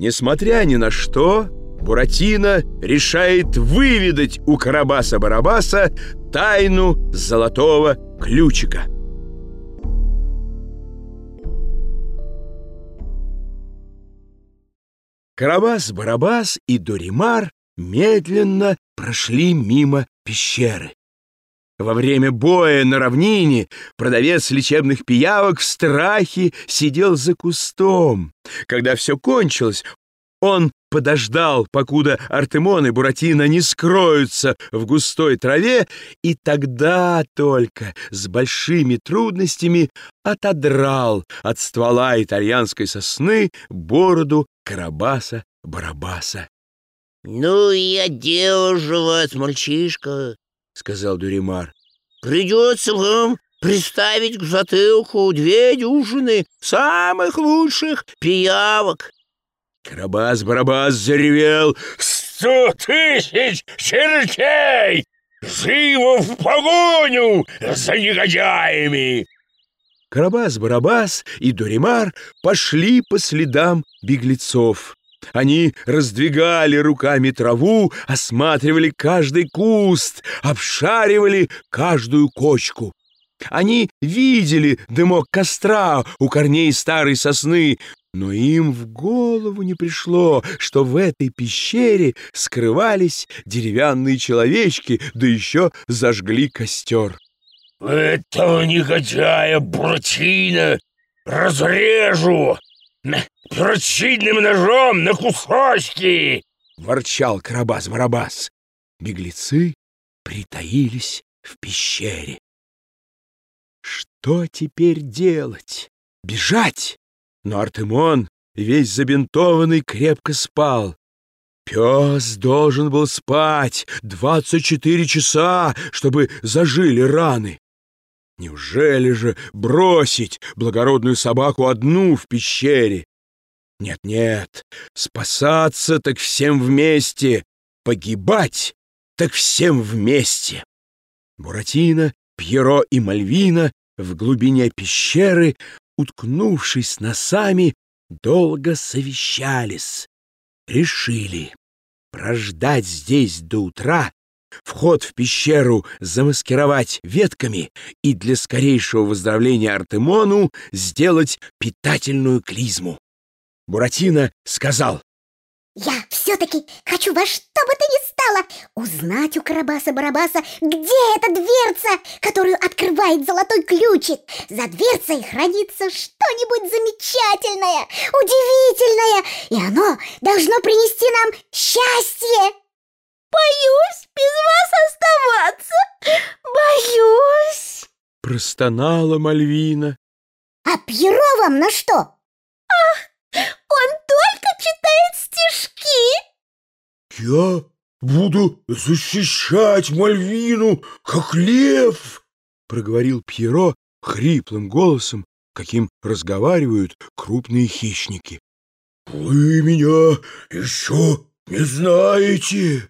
Несмотря ни на что, Буратино решает выведать у Карабаса-Барабаса тайну золотого ключика. Карабас-Барабас и Доримар медленно прошли мимо пещеры. Во время боя на равнине продавец лечебных пиявок в страхе сидел за кустом. Когда все кончилось, он подождал, покуда Артемон и Буратино не скроются в густой траве, и тогда только с большими трудностями отодрал от ствола итальянской сосны бороду Карабаса-Барабаса. — Ну и отдел же вас, мальчишка, — сказал Дуримар. — Придется вам приставить к затылку две дюжины самых лучших пиявок. Карабас-Барабас заревел «Сто тысяч чертей! Живо в погоню за негодяями!» Карабас-Барабас и Дуримар пошли по следам беглецов. Они раздвигали руками траву, осматривали каждый куст, обшаривали каждую кочку. Они видели дымок костра у корней старой сосны, но им в голову не пришло, что в этой пещере скрывались деревянные человечки, да еще зажгли костер. «Этого негодяя Буратино разрежу перочинным ножом на кусочки!» — ворчал Карабас-Барабас. Беглецы притаились в пещере. Что теперь делать? Бежать? Но Артемон, весь забинтованный, крепко спал. Пес должен был спать двадцать четыре часа, чтобы зажили раны. Неужели же бросить благородную собаку одну в пещере? Нет-нет, спасаться так всем вместе, погибать так всем вместе. Буратино, Пьеро и Мальвина в глубине пещеры уткнувшись носами, долго совещались. Решили прождать здесь до утра, вход в пещеру замаскировать ветками и для скорейшего выздоровления Артемону сделать питательную клизму. Буратино сказал, «Я все-таки хочу во что бы то ни стало узнать у Карабаса-Барабаса, где эта дверца, которую открывает золотой ключик. За дверцей хранится что-нибудь замечательное, удивительное, и оно должно принести нам счастье. Боюсь без вас оставаться, боюсь, простонала Мальвина. А Пьеро вам на что? Ах, он только читает стишки. «Я буду защищать Мальвину, как лев!» — проговорил Пьеро хриплым голосом, каким разговаривают крупные хищники. «Вы меня еще не знаете!»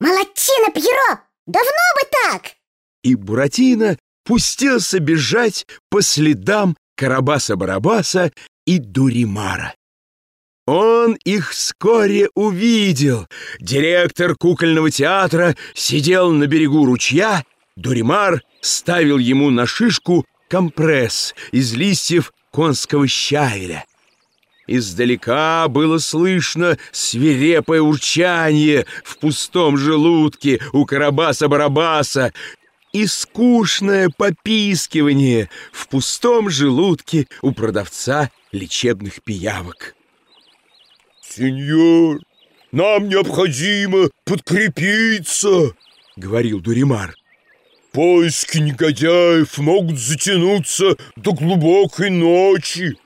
«Молодчина, Пьеро! Давно бы так!» И Буратино пустился бежать по следам Карабаса-Барабаса и Дуримара. Он их вскоре увидел. Директор кукольного театра сидел на берегу ручья, Дуримар ставил ему на шишку компресс из листьев конского щавеля. Издалека было слышно свирепое урчание в пустом желудке у Карабаса-Барабаса и скучное попискивание в пустом желудке у продавца лечебных пиявок. «Сеньор, нам необходимо подкрепиться», — говорил Дуримар. «Поиски негодяев могут затянуться до глубокой ночи».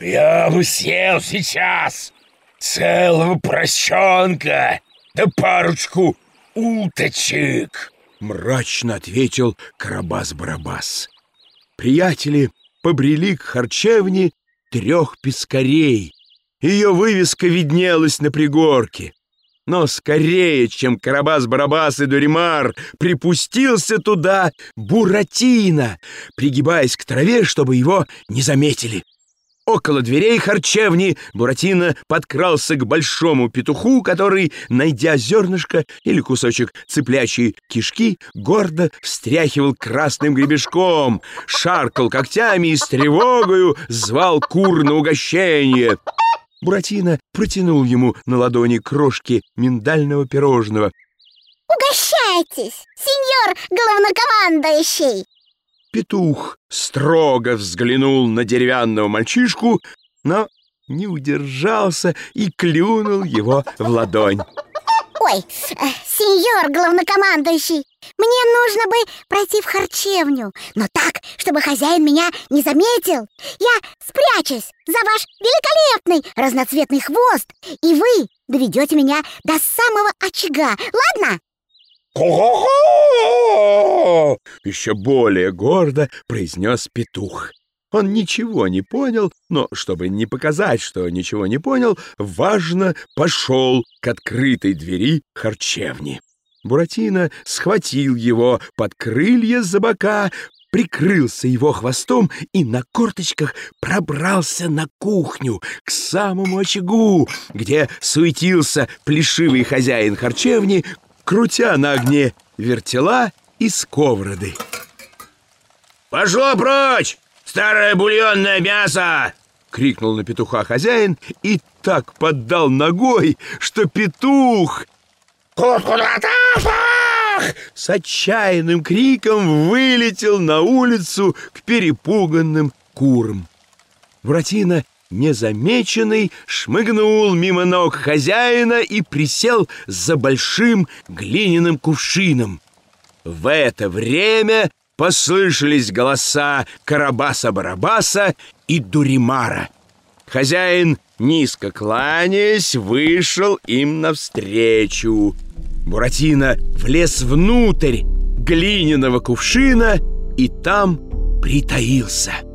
«Я бы съел сейчас целого поросенка да парочку уточек», — мрачно ответил Карабас-Барабас. Приятели побрели к харчевне трех пескарей, ее вывеска виднелась на пригорке. Но скорее, чем Карабас-Барабас и Дуримар, припустился туда Буратино, пригибаясь к траве, чтобы его не заметили. Около дверей харчевни Буратино подкрался к большому петуху, который, найдя зернышко или кусочек цыплячьей кишки, гордо встряхивал красным гребешком, шаркал когтями и с тревогою звал кур на угощение. Буратино протянул ему на ладони крошки миндального пирожного. «Угощайтесь, сеньор главнокомандующий!» Петух строго взглянул на деревянного мальчишку, но не удержался и клюнул его в ладонь. Ой, э, сеньор главнокомандующий, мне нужно бы пройти в харчевню, но так, чтобы хозяин меня не заметил. Я спрячусь за ваш великолепный разноцветный хвост, и вы доведете меня до самого очага, ладно? «Ого-го!» — еще более гордо произнес петух. Он ничего не понял, но, чтобы не показать, что ничего не понял, важно пошел к открытой двери харчевни. Буратино схватил его под крылья за бока, прикрылся его хвостом и на корточках пробрался на кухню к самому очагу, где суетился плешивый хозяин харчевни, крутя на огне вертела и сковороды. «Пошло прочь, старое бульонное мясо!» — крикнул на петуха хозяин и так поддал ногой, что петух с отчаянным криком вылетел на улицу к перепуганным курам. Буратино незамеченный, шмыгнул мимо ног хозяина и присел за большим глиняным кувшином. В это время послышались голоса Карабаса-Барабаса и Дуримара. Хозяин, низко кланяясь, вышел им навстречу. Буратино влез внутрь глиняного кувшина и там притаился.